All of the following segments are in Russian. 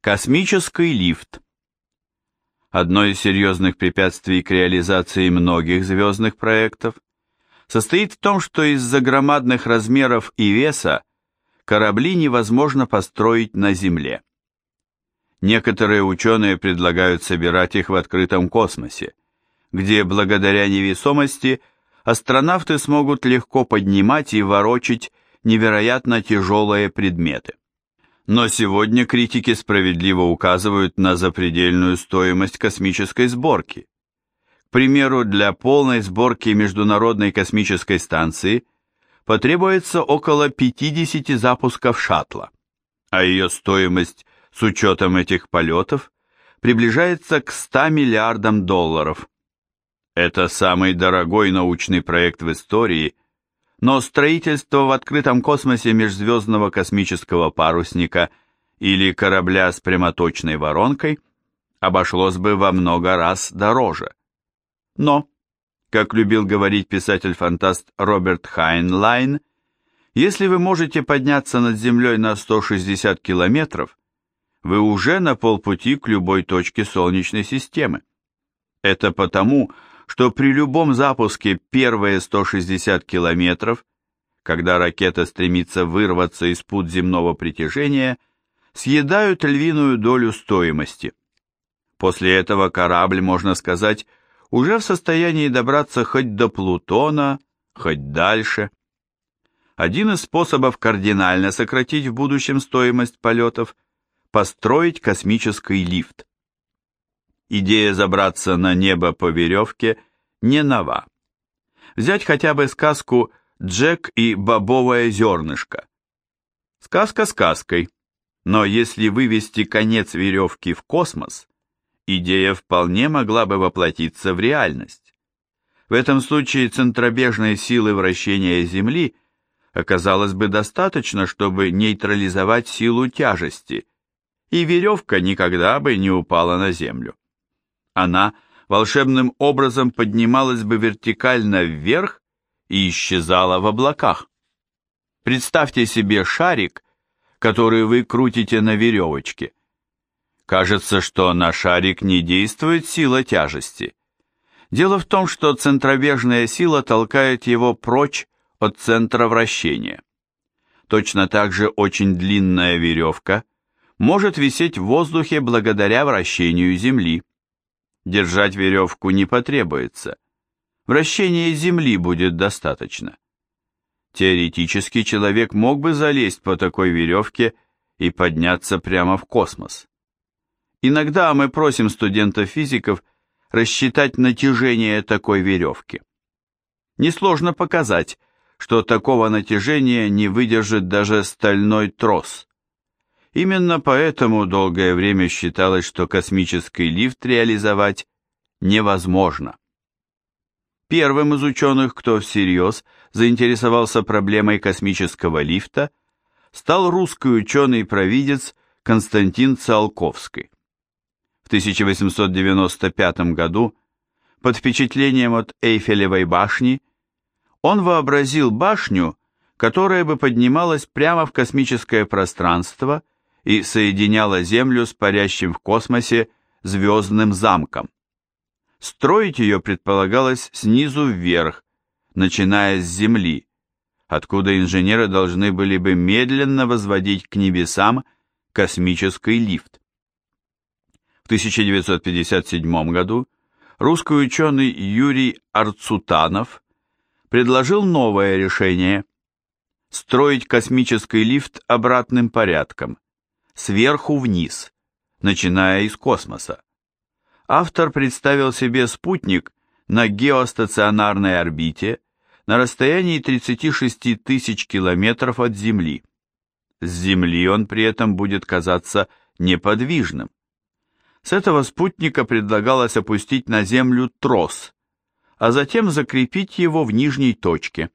Космический лифт. Одно из серьезных препятствий к реализации многих звездных проектов состоит в том, что из-за громадных размеров и веса корабли невозможно построить на Земле. Некоторые ученые предлагают собирать их в открытом космосе, где благодаря невесомости астронавты смогут легко поднимать и ворочить невероятно тяжелые предметы. Но сегодня критики справедливо указывают на запредельную стоимость космической сборки. К примеру, для полной сборки Международной космической станции потребуется около 50 запусков шаттла, а ее стоимость с учетом этих полетов приближается к 100 миллиардам долларов. Это самый дорогой научный проект в истории, но строительство в открытом космосе межзвездного космического парусника или корабля с прямоточной воронкой обошлось бы во много раз дороже. Но, как любил говорить писатель-фантаст Роберт Хайнлайн, если вы можете подняться над Землей на 160 километров, вы уже на полпути к любой точке Солнечной системы. Это потому, что при любом запуске первые 160 километров, когда ракета стремится вырваться из пут земного притяжения, съедают львиную долю стоимости. После этого корабль, можно сказать, уже в состоянии добраться хоть до Плутона, хоть дальше. Один из способов кардинально сократить в будущем стоимость полетов – построить космический лифт. Идея забраться на небо по веревке не нова. Взять хотя бы сказку «Джек и бобовое зернышко». Сказка сказкой, но если вывести конец веревки в космос, идея вполне могла бы воплотиться в реальность. В этом случае центробежной силы вращения Земли оказалось бы достаточно, чтобы нейтрализовать силу тяжести – и веревка никогда бы не упала на землю. Она волшебным образом поднималась бы вертикально вверх и исчезала в облаках. Представьте себе шарик, который вы крутите на веревочке. Кажется, что на шарик не действует сила тяжести. Дело в том, что центробежная сила толкает его прочь от центра вращения. Точно так же очень длинная веревка – может висеть в воздухе благодаря вращению Земли. Держать веревку не потребуется. Вращения Земли будет достаточно. Теоретически человек мог бы залезть по такой веревке и подняться прямо в космос. Иногда мы просим студентов-физиков рассчитать натяжение такой веревки. Несложно показать, что такого натяжения не выдержит даже стальной трос. Именно поэтому долгое время считалось, что космический лифт реализовать невозможно. Первым из ученых, кто всерьез заинтересовался проблемой космического лифта, стал русский ученый-провидец Константин Циолковский. В 1895 году, под впечатлением от Эйфелевой башни, он вообразил башню, которая бы поднималась прямо в космическое пространство и соединяла Землю с парящим в космосе звездным замком. Строить ее предполагалось снизу вверх, начиная с Земли, откуда инженеры должны были бы медленно возводить к небесам космический лифт. В 1957 году русский ученый Юрий Арцутанов предложил новое решение – строить космический лифт обратным порядком, сверху вниз, начиная из космоса. Автор представил себе спутник на геостационарной орбите на расстоянии 36 тысяч километров от Земли. С Земли он при этом будет казаться неподвижным. С этого спутника предлагалось опустить на Землю трос, а затем закрепить его в нижней точке.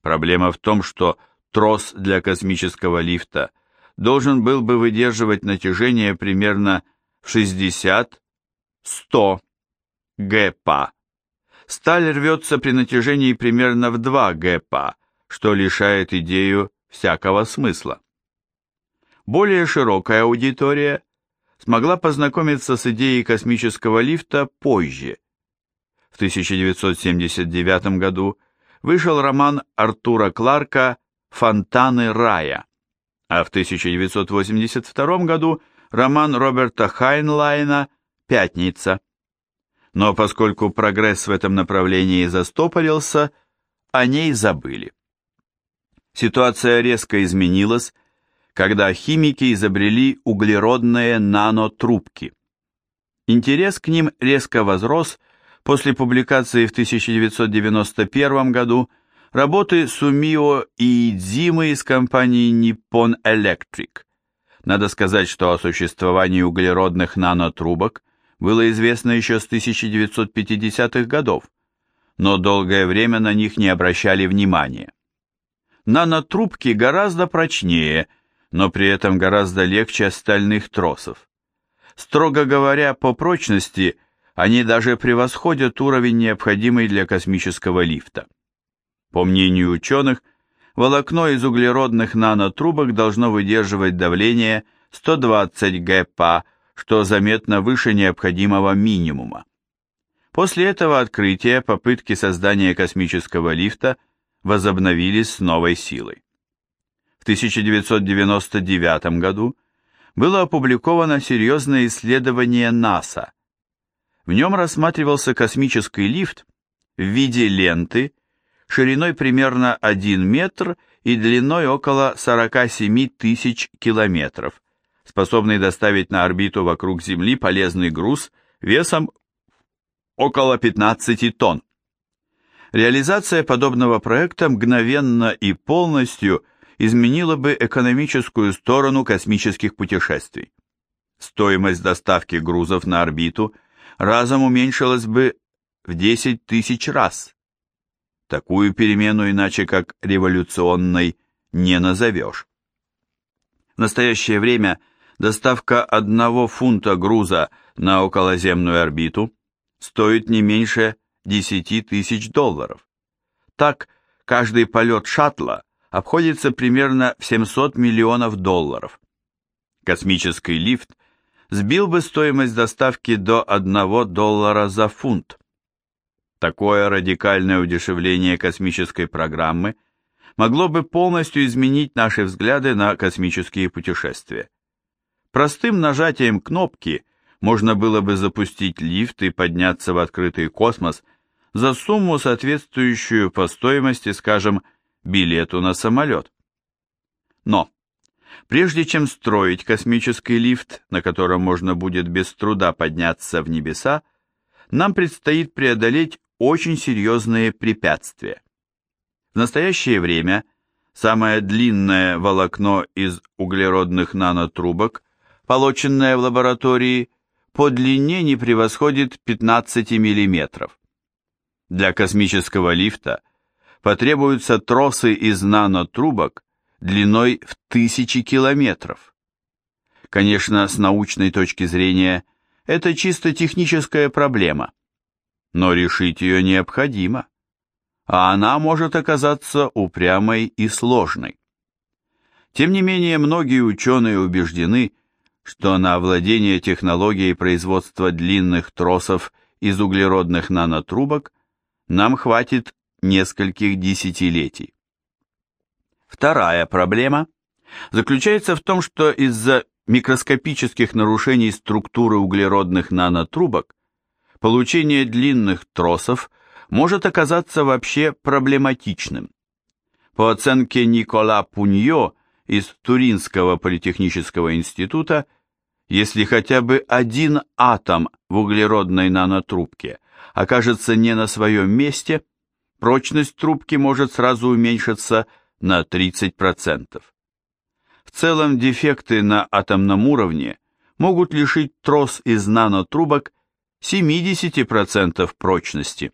Проблема в том, что трос для космического лифта – должен был бы выдерживать натяжение примерно в 60-100 ГПа. Сталь рвется при натяжении примерно в 2 ГПа, что лишает идею всякого смысла. Более широкая аудитория смогла познакомиться с идеей космического лифта позже. В 1979 году вышел роман Артура Кларка «Фонтаны рая», а в 1982 году роман Роберта Хайнлайна «Пятница». Но поскольку прогресс в этом направлении застопорился, о ней забыли. Ситуация резко изменилась, когда химики изобрели углеродные нанотрубки. Интерес к ним резко возрос после публикации в 1991 году работы Сумио и Идзимы из компании Nippon Electric. Надо сказать, что о существовании углеродных нанотрубок было известно еще с 1950-х годов, но долгое время на них не обращали внимания. Нанотрубки гораздо прочнее, но при этом гораздо легче остальных тросов. Строго говоря, по прочности они даже превосходят уровень, необходимый для космического лифта. По мнению ученых, волокно из углеродных нанотрубок должно выдерживать давление 120 ГПа, что заметно выше необходимого минимума. После этого открытия попытки создания космического лифта возобновились с новой силой. В 1999 году было опубликовано серьезное исследование НАСА. В нем рассматривался космический лифт в виде ленты, шириной примерно 1 метр и длиной около 47 тысяч километров, способный доставить на орбиту вокруг Земли полезный груз весом около 15 тонн. Реализация подобного проекта мгновенно и полностью изменила бы экономическую сторону космических путешествий. Стоимость доставки грузов на орбиту разом уменьшилась бы в 10 тысяч раз. Такую перемену иначе как революционной не назовешь. В настоящее время доставка одного фунта груза на околоземную орбиту стоит не меньше 10 тысяч долларов. Так, каждый полет шаттла обходится примерно в 700 миллионов долларов. Космический лифт сбил бы стоимость доставки до 1 доллара за фунт. Такое радикальное удешевление космической программы могло бы полностью изменить наши взгляды на космические путешествия. Простым нажатием кнопки можно было бы запустить лифт и подняться в открытый космос за сумму, соответствующую по стоимости, скажем, билету на самолет. Но, прежде чем строить космический лифт, на котором можно будет без труда подняться в небеса, нам предстоит преодолеть очень серьезные препятствия. В настоящее время самое длинное волокно из углеродных нанотрубок, полученное в лаборатории, по длине не превосходит 15 мм. Для космического лифта потребуются тросы из нанотрубок длиной в тысячи километров. Конечно, с научной точки зрения, это чисто техническая проблема – но решить ее необходимо, а она может оказаться упрямой и сложной. Тем не менее, многие ученые убеждены, что на овладение технологией производства длинных тросов из углеродных нанотрубок нам хватит нескольких десятилетий. Вторая проблема заключается в том, что из-за микроскопических нарушений структуры углеродных нанотрубок получение длинных тросов может оказаться вообще проблематичным. По оценке Никола Пуньо из Туринского политехнического института, если хотя бы один атом в углеродной нанотрубке окажется не на своем месте, прочность трубки может сразу уменьшиться на 30%. В целом дефекты на атомном уровне могут лишить трос из нанотрубок 70% прочности.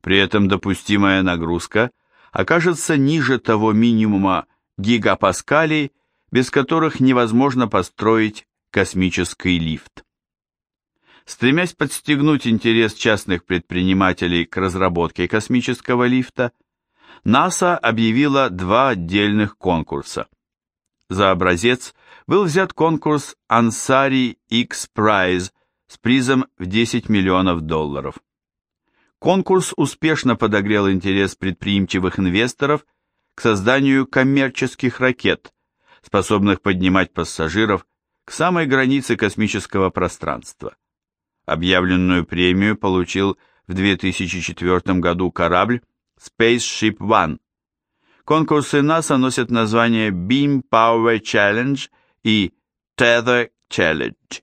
При этом допустимая нагрузка окажется ниже того минимума гигапаскалей, без которых невозможно построить космический лифт. Стремясь подстегнуть интерес частных предпринимателей к разработке космического лифта, НАСА объявила два отдельных конкурса. За образец был взят конкурс Ansari X Prize с призом в 10 миллионов долларов. Конкурс успешно подогрел интерес предприимчивых инвесторов к созданию коммерческих ракет, способных поднимать пассажиров к самой границе космического пространства. Объявленную премию получил в 2004 году корабль Spaceship One. Конкурсы НАСА носят название Beam Power Challenge и Tether Challenge.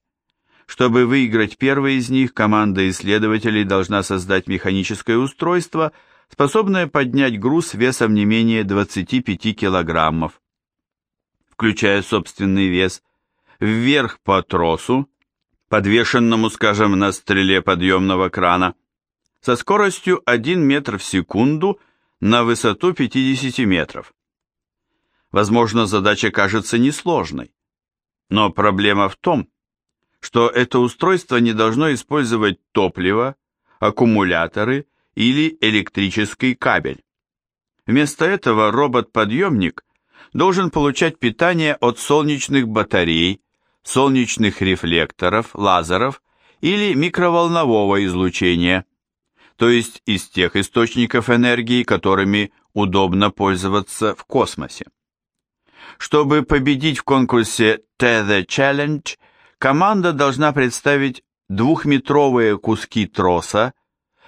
Чтобы выиграть первый из них, команда исследователей должна создать механическое устройство, способное поднять груз весом не менее 25 килограммов. Включая собственный вес, вверх по тросу, подвешенному, скажем, на стреле подъемного крана, со скоростью 1 метр в секунду на высоту 50 метров. Возможно, задача кажется несложной, но проблема в том, что это устройство не должно использовать топливо, аккумуляторы или электрический кабель. Вместо этого робот-подъемник должен получать питание от солнечных батарей, солнечных рефлекторов, лазеров или микроволнового излучения, то есть из тех источников энергии, которыми удобно пользоваться в космосе. Чтобы победить в конкурсе Tether Challenge – Команда должна представить двухметровые куски троса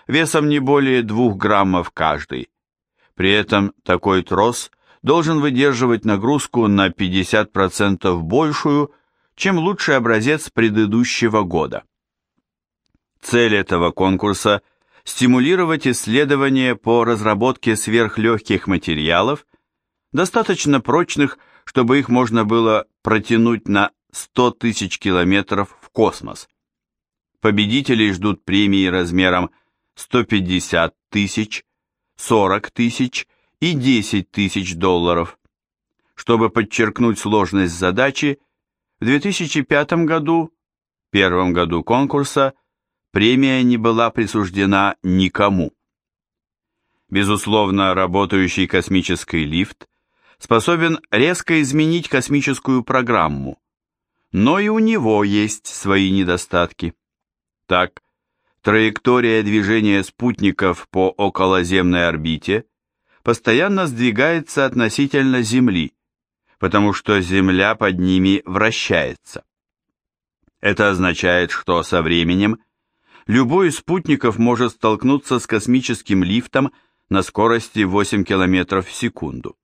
весом не более 2 граммов каждый. При этом такой трос должен выдерживать нагрузку на 50% большую, чем лучший образец предыдущего года. Цель этого конкурса – стимулировать исследования по разработке сверхлегких материалов, достаточно прочных, чтобы их можно было протянуть на 100 тысяч километров в космос. Победителей ждут премии размером 150 тысяч, 40 тысяч и 10 тысяч долларов. Чтобы подчеркнуть сложность задачи, в 2005 году, первом году конкурса, премия не была присуждена никому. Безусловно, работающий космический лифт способен резко изменить космическую программу, но и у него есть свои недостатки. Так, траектория движения спутников по околоземной орбите постоянно сдвигается относительно Земли, потому что Земля под ними вращается. Это означает, что со временем любой из спутников может столкнуться с космическим лифтом на скорости 8 км в секунду.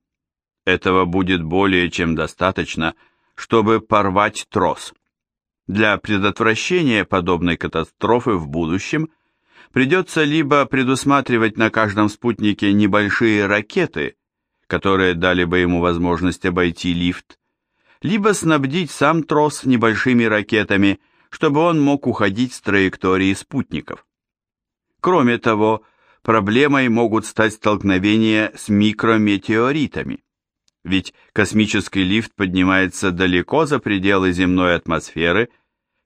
Этого будет более чем достаточно, чтобы чтобы порвать трос. Для предотвращения подобной катастрофы в будущем придется либо предусматривать на каждом спутнике небольшие ракеты, которые дали бы ему возможность обойти лифт, либо снабдить сам трос небольшими ракетами, чтобы он мог уходить с траектории спутников. Кроме того, проблемой могут стать столкновения с микрометеоритами ведь космический лифт поднимается далеко за пределы земной атмосферы,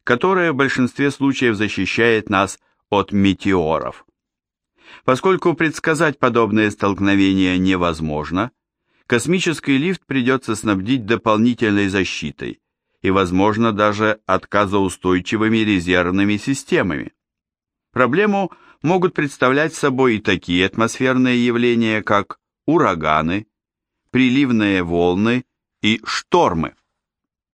которая в большинстве случаев защищает нас от метеоров. Поскольку предсказать подобные столкновения невозможно, космический лифт придется снабдить дополнительной защитой и, возможно, даже отказоустойчивыми резервными системами. Проблему могут представлять собой и такие атмосферные явления, как ураганы, приливные волны и штормы.